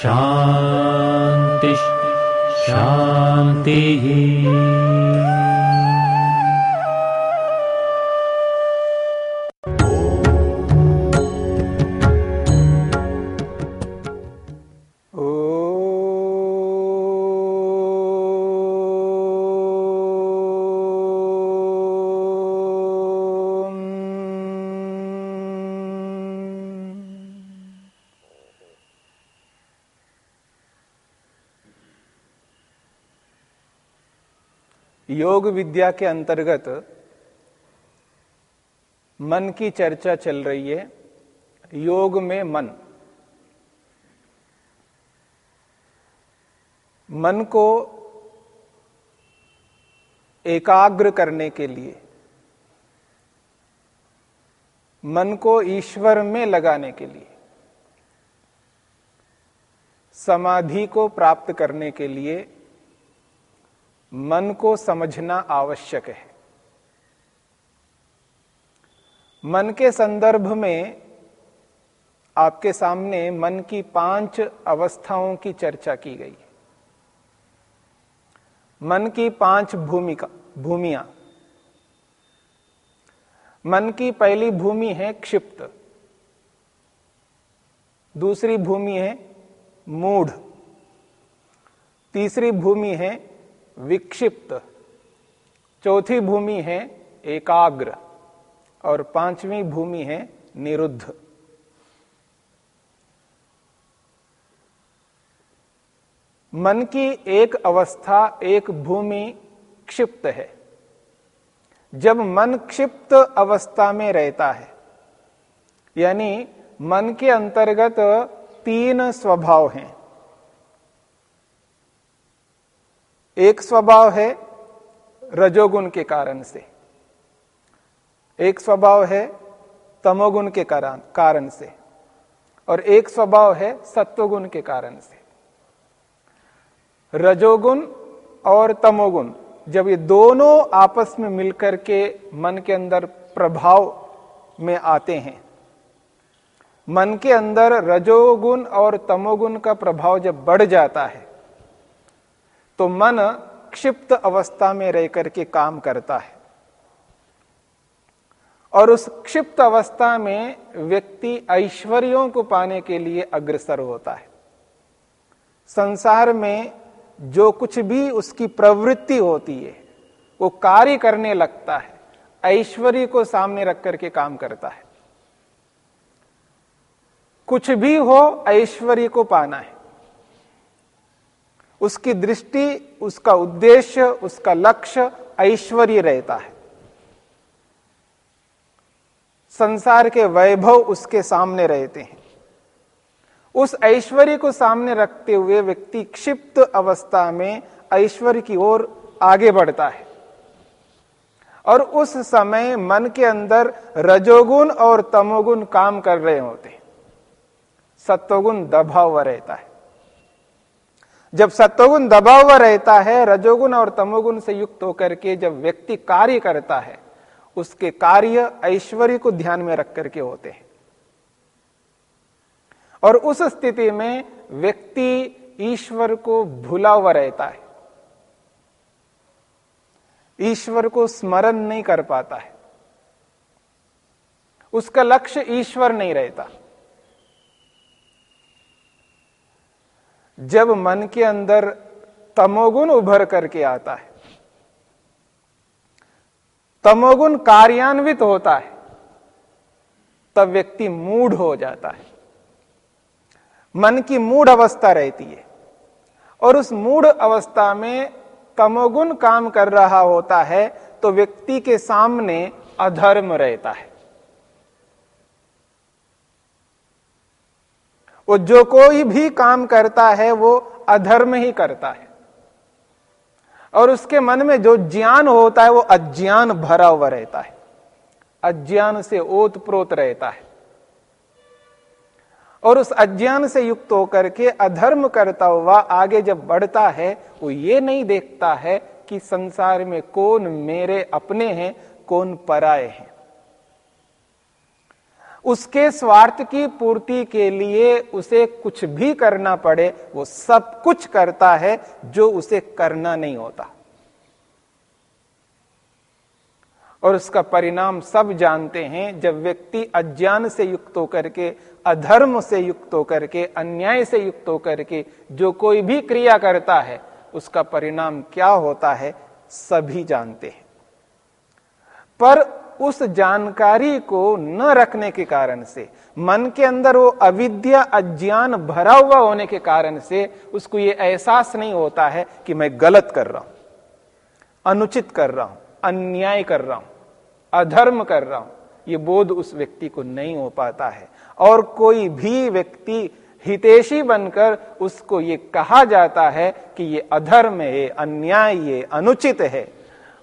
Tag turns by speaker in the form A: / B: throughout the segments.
A: शान्तिः शान्तिः
B: योग विद्या के अंतर्गत मन की चर्चा चल रही है, योग में मन। मन को एकाग्र करने के लिए, मन को ईश्वर में लगाने के लिए, समाधि को प्राप्त करने के लिए मन को समझना आवश्यक है। मन के संदर्भ में आपके सामने मन की पाँच अवस्थाओं की चर्चा की गई। मन की पाँच भूमिका, भूमिया। मन की पहली भूमि है क्षिप्त। दूसरी भूमि है मूढ़। तीसरी भूमि है विक्षिप्त। चौथी भूमि है एकाग्र और पांचवी भूमि है निरुद्ध। मन की एक अवस्था, एक भूमि क्षिप्त है। जब मन क्षिप्त अवस्था में रहता है, यानी मन के अंतर्गत तीन स्वभाव हैं। एक स्वभाव है रजोगुण के कारण से। एक स्वभाव है तमोगुण के कारण कारण से। और एक स्वभाव है सत्वगुण के कारण से। रजोगुण और तमोगुण जब ये दोनों आपस में मिलकर के मन के अंदर प्रभाव में आते हैं, मन के अंदर रजोगुण और तमोगुण का प्रभाव जब बढ़ जाता है तो मन क्षिप्त अवस्था में रह करके काम करता है। और उस क्षिप्त अवस्था में व्यक्ति ऐश्वर्यों को पाने के लिए अग्रसर होता है। संसार में जो कुछ भी उसकी प्रवृत्ति होती है, वो कार्य करने लगता है, ऐश्वर्य को सामने रख करके काम करता है। कुछ भी हो, ऐश्वर्य को पाना है। उसकी दृष्टि, उसका उद्देश्य, उसका लक्ष्य ऐश्वर्य रहता है। संसार के वैभव उसके सामने रहते हैं। उस ऐश्वर्य को सामने रखते हुए व्यक्ति क्षिप्त अवस्था में ऐश्वर्य की ओर आगे बढ़ता है। और उस समय मन के अंदर रजोगुण और तमोगुण काम कर रहे होते हैं। सत्वगुण दबा हुआ रहता है। जब सत्वगुण दबा हुआ रहता है, रजोगुण और तमोगुण से युक्त होकर के जब व्यक्ति कार्य करता है, उसके कार्य ऐश्वर्य को ध्यान में रख करके होते हैं। और उस स्थिति में व्यक्ति ईश्वर को भूला हुआ रहता है। ईश्वर को स्मरण नहीं कर पाता है। उसका लक्ष्य ईश्वर नहीं रहता। जब मन के अंदर तमोगुण उभर करके आता है, तमोगुण कार्यान्वित होता है, तब व्यक्ति मूढ़ हो जाता है। मन की मूढ़ अवस्था रहती है और उस मूढ़ अवस्था में तमोगुण काम कर रहा होता है तो व्यक्ति के सामने अधर्म रहता है। वो जो कोई भी काम करता है, वो अधर्म ही करता है। और उसके मन में जो ज्ञान होता है, वो अज्ञान भरा हुआ रहता है। अज्ञान से ओत प्रोत रहता है। और उस अज्ञान से युक्त होकर के अधर्म करता हुआ आगे जब बढ़ता है, वो ये नहीं देखता है कि संसार में कौन मेरे अपने हैं, कौन पराए हैं। उसके स्वार्थ की पूर्ति के लिए उसे कुछ भी करना पड़े, वो सब कुछ करता है जो उसे करना नहीं होता। और उसका परिणाम सब जानते हैं, जब व्यक्ति अज्ञान से युक्त होकर के, अधर्म से युक्त होकर के, अन्याय से युक्त होकर के जो कोई भी क्रिया करता है, उसका परिणाम क्या होता है, सभी जानते हैं। पर उस जानकारी को न रखने के कारण से, मन के अंदर वो अविद्या, अज्ञान भरा हुआ होने के कारण से उसको ये एहसास नहीं होता है कि मैं गलत कर रहा हूँ, अनुचित कर रहा हूँ, अन्याय कर रहा हूँ, अधर्म कर रहा हूँ। ये बोध उस व्यक्ति को नहीं हो पाता है। और कोई भी व्यक्ति हितेशी बनकर उसको ये कहा जाता है कि ये अधर्म है, अन्याय है, अनुचित है,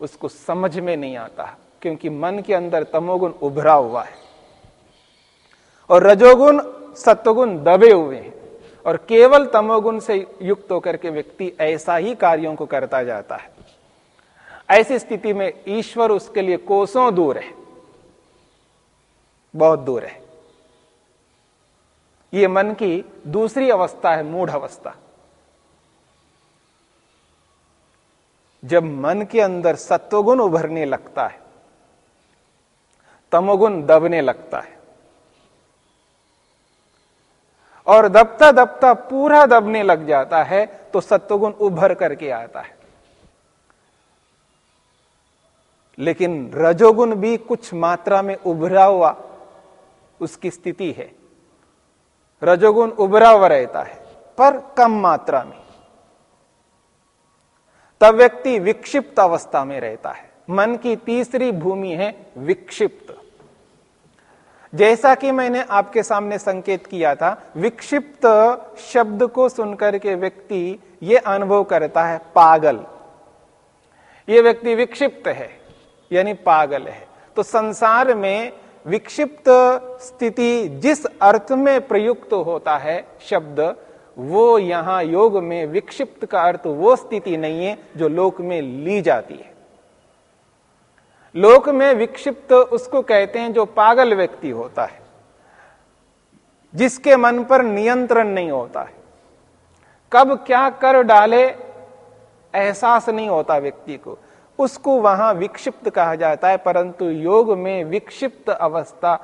B: उसको समझ में नहीं आता। क्योंकि मन के अंदर तमोगुण उभरा हुआ है। और रजोगुण, सत्वगुण दबे हुए हैं। और केवल तमोगुण से युक्त होकर के व्यक्ति ऐसा ही कार्यों को करता जाता है। ऐसी स्थिति में ईश्वर उसके लिए कोसों दूर है। बहुत दूर है। ये मन की दूसरी अवस्था है, मूढ़ अवस्था। जब मन के अंदर सत्वगुण उभरने लगता है तमोगुण दबने लगता है। और दबता दबता पूरा दबने लग जाता है तो सत्वगुण उभर करके आता है। लेकिन रजोगुण भी कुछ मात्रा में उभरा हुआ उसकी स्थिति है। रजोगुण उभरा हुआ रहता है, पर कम मात्रा में। तब व्यक्ति विक्षिप्त अवस्था में रहता है। मन की तीसरी भूमि है विक्षिप्त। जैसा कि मैंने आपके सामने संकेत किया था, विक्षिप्त शब्द को सुनकर के व्यक्ति ये अनुभव करता है, पागल। ये व्यक्ति विक्षिप्त है, यानी पागल है। तो संसार में विक्षिप्त स्थिति जिस अर्थ में प्रयुक्त होता है शब्द, वो यहाँ योग में विक्षिप्त का अर्थ, वो स्थिति नहीं है जो लोक में ली जाती है। लोक में विक्षिप्त उसको कहते हैं जो पागल व्यक्ति होता है, जिसके मन पर नियंत्रण नहीं होता है। कब क्या कर डाले, एहसास नहीं होता व्यक्ति को। उसको वहाँ विक्षिप्त कहा जाता है, परंतु योग में विक्षिप्त अवस्था,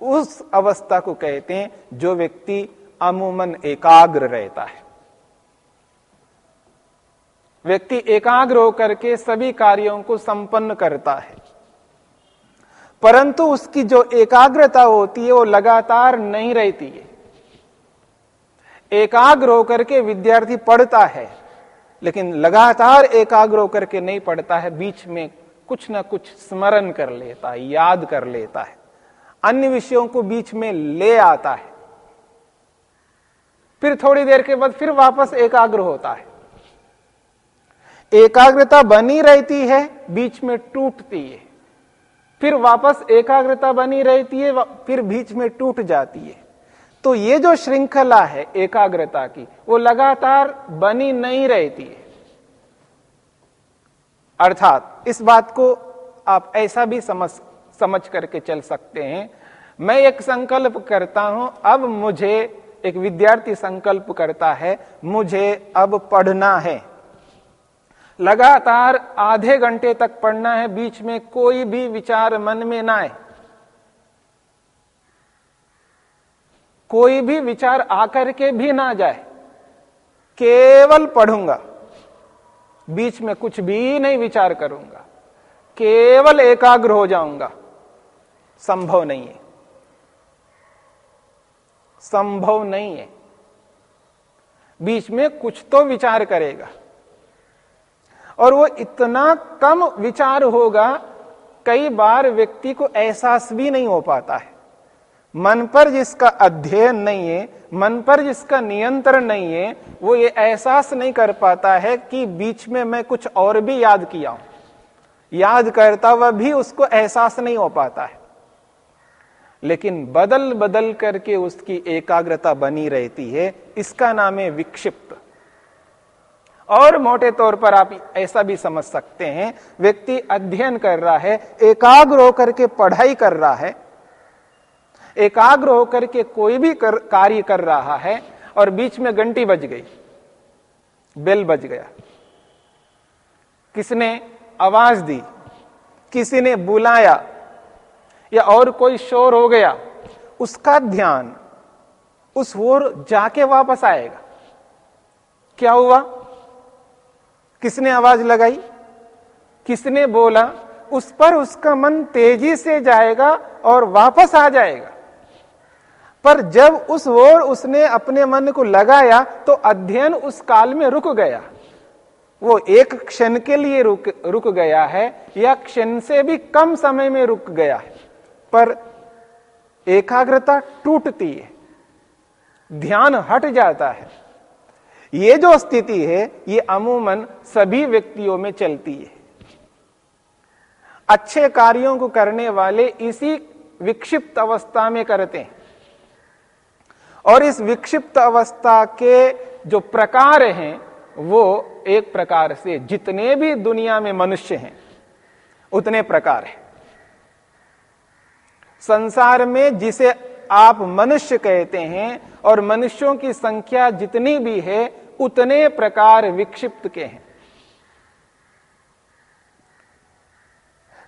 B: उस अवस्था को कहते हैं जो व्यक्ति अमूमन एकाग्र रहता है। व्यक्ति एकाग्र होकर के सभी कार्यों को संपन्न करता है। परंतु उसकी जो एकाग्रता होती है, वो लगातार नहीं रहती है। एकाग्र होकर के विद्यार्थी पढ़ता है, लेकिन लगातार एकाग्र होकर के नहीं पढ़ता है, बीच में कुछ ना कुछ स्मरण कर लेता है, याद कर लेता है। अन्य विषयों को बीच में ले आता है। फिर थोड़ी देर के बाद फिर वापस एकाग्र होता है। एकाग्रता बनी रहती है, बीच में टूटती है। फिर वापस एकाग्रता बनी रहती है फिर बीच में टूट जाती है। तो ये जो श्रृंखला है एकाग्रता की, वो लगातार बनी नहीं रहती है। अर्थात, इस बात को आप ऐसा भी समझ समझ करके चल सकते हैं। मैं एक संकल्प करता हूँ, अब मुझे एक विद्यार्थी संकल्प करता है, मुझे अब पढ़ना है। लगातार आधे घंटे तक पढ़ना है, बीच में कोई भी विचार मन में ना आए। कोई भी विचार आकर के भी ना जाए। केवल पढ़ूँगा, बीच में कुछ भी नहीं विचार करूँगा, केवल एकाग्र हो जाऊँगा। संभव नहीं है। संभव नहीं है। बीच में कुछ तो विचार करेगा। और वो इतना कम विचार होगा, कई बार व्यक्ति को एहसास भी नहीं हो पाता है। मन पर जिसका अध्ययन नहीं है, मन पर जिसका नियंत्रण नहीं है, वो ये एहसास नहीं कर पाता है कि बीच में मैं कुछ और भी याद किया हूँ। याद करता हुआ भी उसको एहसास नहीं हो पाता है। लेकिन बदल बदल करके उसकी एकाग्रता बनी रहती है। इसका नाम है विक्षिप्त। और मोटे तौर पर आप ऐसा भी समझ सकते हैं व्यक्ति अध्ययन कर रहा है एकाग्र होकर के पढ़ाई कर रहा है एकाग्र होकर के कोई भी कर, कार्य कर रहा है और बीच में घंटी बज गई बेल बज गया। किसने आवाज़ दी किसी ने बुलाया या और कोई शोर हो गया उसका ध्यान उस ओर जाके वापस आएगा। क्या हुआ? किसने आवाज़ लगाई? किसने बोला, उस पर उसका मन तेज़ी से जाएगा और वापस आ जाएगा पर जब उस ओर उसने अपने मन को लगाया तो अध्ययन उस काल में रुक गया। वो एक क्षण के लिए रुक रुक गया है, या क्षण से भी कम समय में रुक गया है। पर एकाग्रता टूटती है, ध्यान हट जाता है। ये जो स्थिति है, ये अमूमन सभी व्यक्तियों में चलती है। अच्छे कार्यों को करने वाले इसी विक्षिप्त अवस्था में करते हैं। और इस विक्षिप्त अवस्था के जो प्रकार हैं, वो एक प्रकार से जितने भी दुनिया में मनुष्य हैं, उतने प्रकार हैं। संसार में जिसे आप मनुष्य कहते हैं और मनुष्यों की संख्या जितनी भी है, उतने प्रकार विक्षिप्त के हैं।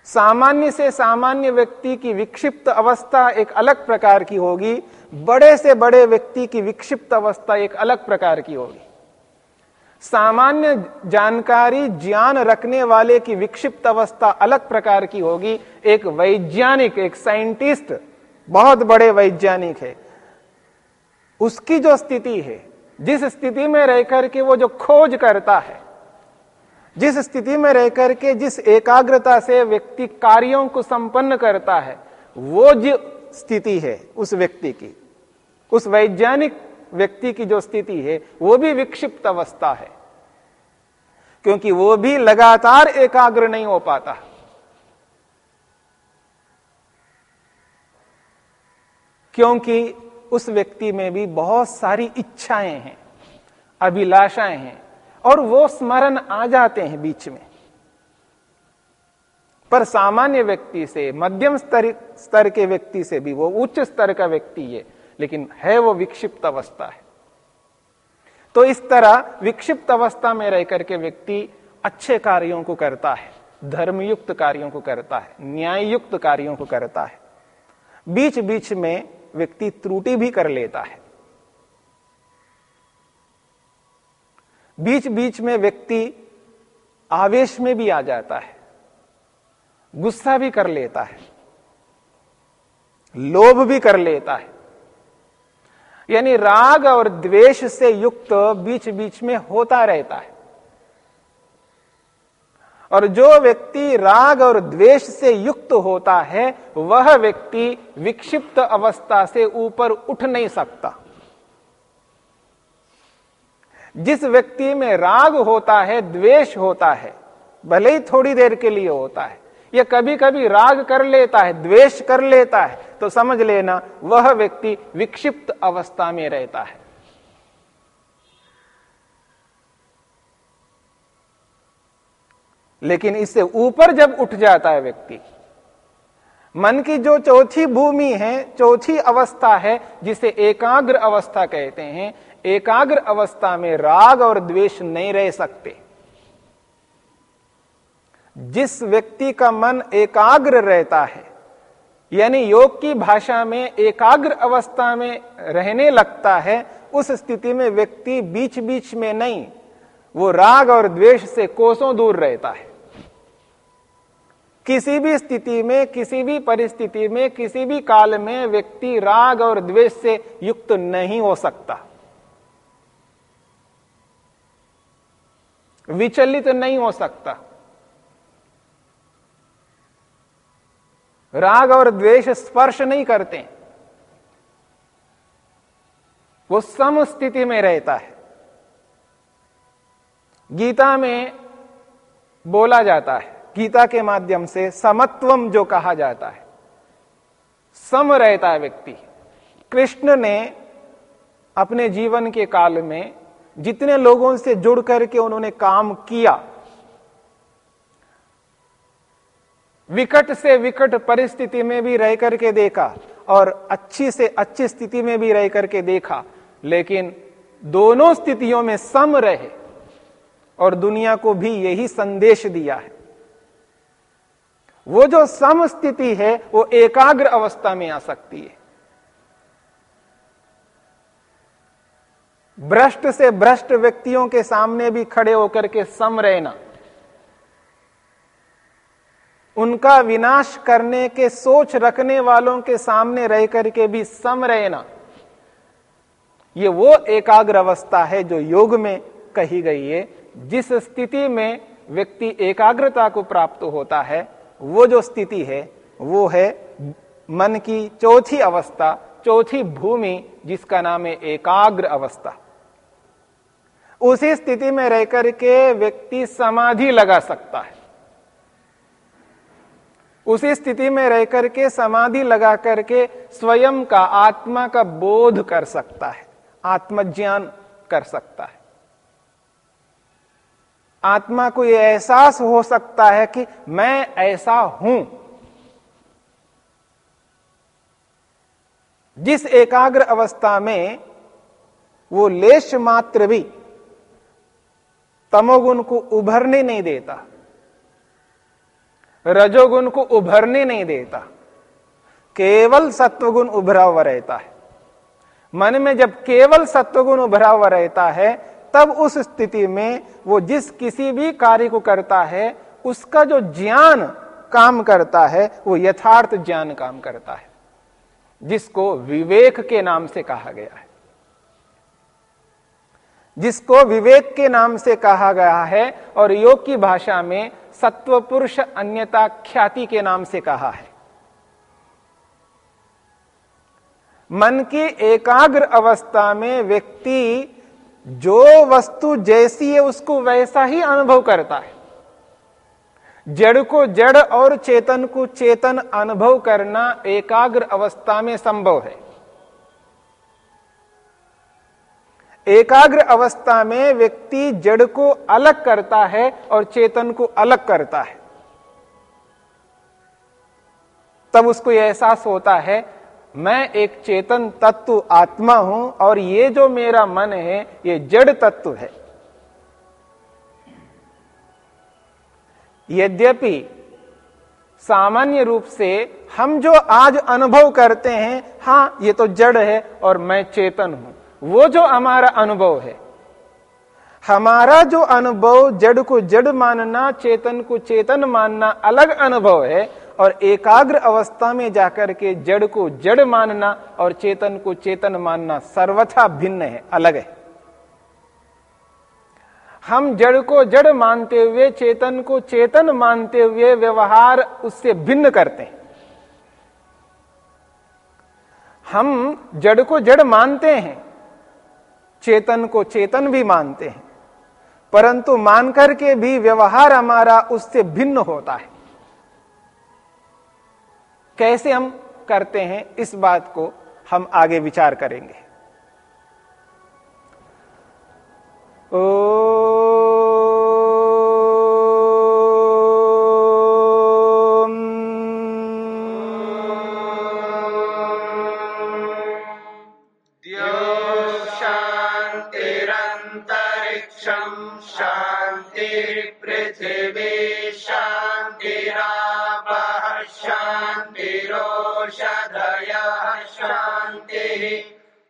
B: सामान्य से सामान्य व्यक्ति की विक्षिप्त अवस्था एक अलग प्रकार की होगी, बड़े से बड़े व्यक्ति की विक्षिप्त अवस्था एक अलग प्रकार की होगी। सामान्य जानकारी ज्ञान रखने वाले की विक्षिप्त अवस्था अलग प्रकार की होगी, एक वैज्ञानिक, एक साइंटिस्ट बहुत बड़े वैज्ञानिक है। उसकी जो स्थिति है, जिस स्थिति में रहकर के वो जो खोज करता है, जिस स्थिति में रहकर के जिस एकाग्रता से व्यक्ति कार्यों को संपन्न करता है, वो जो स्थिति है, उस व्यक्ति की, उस वैज्ञानिक व्यक्ति की जो स्थिति है, वो भी विक्षिप्त अवस्था है। क्योंकि वो भी लगातार एकाग्र नहीं हो पाता। क्योंकि उस व्यक्ति में भी बहुत सारी इच्छाएँ हैं, अभिलाषाएँ हैं, और वो स्मरण आ जाते हैं बीच में। पर सामान्य व्यक्ति से, मध्यम स्तर स्तर के व्यक्ति से भी, वो उच्च स्तर का व्यक्ति है लेकिन है वो विक्षिप्त अवस्था है। तो इस तरह विक्षिप्त अवस्था में रह करके व्यक्ति अच्छे कार्यों को करता है, धर्मयुक्त कार्यों को करता है न्याय युक्त कार्यों को करता है। बीच बीच में व्यक्ति त्रुटि भी कर लेता है। बीच बीच में व्यक्ति आवेश में भी आ जाता है, गुस्सा भी कर लेता है, लोभ भी कर लेता है। यानी राग और द्वेष से युक्त बीच बीच में होता रहता है। और जो व्यक्ति राग और द्वेष से युक्त होता है, वह व्यक्ति विक्षिप्त अवस्था से ऊपर उठ नहीं सकता। जिस व्यक्ति में राग होता है, द्वेष होता है, भले ही थोड़ी देर के लिए होता है, या कभी कभी राग कर लेता है, द्वेष कर लेता है तो समझ लेना, वह व्यक्ति विक्षिप्त अवस्था में रहता है। लेकिन इससे ऊपर जब उठ जाता है व्यक्ति, मन की जो चौथी भूमि है, चौथी अवस्था है, जिसे एकाग्र अवस्था कहते हैं, एकाग्र अवस्था में राग और द्वेष नहीं रह सकते। जिस व्यक्ति का मन एकाग्र रहता है, यानी योग की भाषा में एकाग्र अवस्था में रहने लगता है, उस स्थिति में व्यक्ति बीच बीच में नहीं, वो राग और द्वेष से कोसों दूर रहता है। किसी भी स्थिति में, किसी भी परिस्थिति में, किसी भी काल में व्यक्ति राग और द्वेष से युक्त नहीं हो सकता। विचलित तो नहीं हो सकता। राग और द्वेष स्पर्श नहीं करते। वो सम स्थिति में रहता है। गीता में बोला जाता है गीता के माध्यम से समत्वम जो कहा जाता है, सम रहता है व्यक्ति। कृष्ण ने अपने जीवन के काल में जितने लोगों से जुड़ करके उन्होंने काम किया, विकट से विकट परिस्थिति में भी रह करके देखा और अच्छी से अच्छी स्थिति में भी रह करके देखा, लेकिन दोनों स्थितियों में सम रहे और दुनिया को भी यही संदेश दिया है। वो जो समस्थिति है, वो एकाग्र अवस्था में आ सकती है। भ्रष्ट से भ्रष्ट व्यक्तियों के सामने भी खड़े होकर के सम रहना, उनका विनाश करने के सोच रखने वालों के सामने रह करके भी सम रहना, ये वो एकाग्र अवस्था है जो योग में कही गई है, जिस स्थिति में व्यक्ति एकाग्रता को प्राप्त होता है वो जो स्थिति है, वो है मन की चौथी अवस्था, चौथी भूमि, जिसका नाम है एकाग्र अवस्था। उसी स्थिति में रहकर के व्यक्ति समाधि लगा सकता है। उसी स्थिति में रहकर के समाधि लगा करके स्वयं का आत्मा का बोध कर सकता है, आत्मज्ञान कर सकता है। आत्मा को यह एहसास हो सकता है कि मैं ऐसा हूँ। जिस एकाग्र अवस्था में वो लेश मात्र भी तमोगुण को उभरने नहीं देता, रजोगुण को उभरने नहीं देता, केवल सत्वगुण उभरा हुआ रहता है। मन में जब केवल सत्वगुण उभरा हुआ रहता है तब उस स्थिति में वो जिस किसी भी कार्य को करता है, उसका जो ज्ञान काम करता है, वो यथार्थ ज्ञान काम करता है। जिसको विवेक के नाम से कहा गया है। जिसको विवेक के नाम से कहा गया है और योग की भाषा में सत्व पुरुष अन्यता ख्याति के नाम से कहा है। मन की एकाग्र अवस्था में व्यक्ति जो वस्तु जैसी है, उसको वैसा ही अनुभव करता है। जड़ को जड़ और चेतन को चेतन अनुभव करना एकाग्र अवस्था में संभव है। एकाग्र अवस्था में व्यक्ति जड़ को अलग करता है और चेतन को अलग करता है। तब उसको एहसास होता है मैं एक चेतन तत्व आत्मा हूँ और ये जो मेरा मन है, ये जड़ तत्व है। यद्यपि सामान्य रूप से हम जो आज अनुभव करते हैं, हाँ, ये तो जड़ है और मैं चेतन हूँ। वो जो हमारा अनुभव है, हमारा जो अनुभव जड़ को जड़ मानना, चेतन को चेतन मानना अलग अनुभव है और एकाग्र अवस्था में जाकर के जड़ को जड़ मानना और चेतन को चेतन मानना सर्वथा भिन्न है, अलग है। हम जड़ को जड़ मानते हुए, चेतन को चेतन मानते हुए व्यवहार उससे भिन्न करते हैं। हम जड़ को जड़ मानते हैं, चेतन को चेतन भी मानते हैं, परंतु मान करके भी व्यवहार हमारा उससे भिन्न होता है। कैसे हम करते हैं इस बात को हम आगे विचार करेंगे। ओ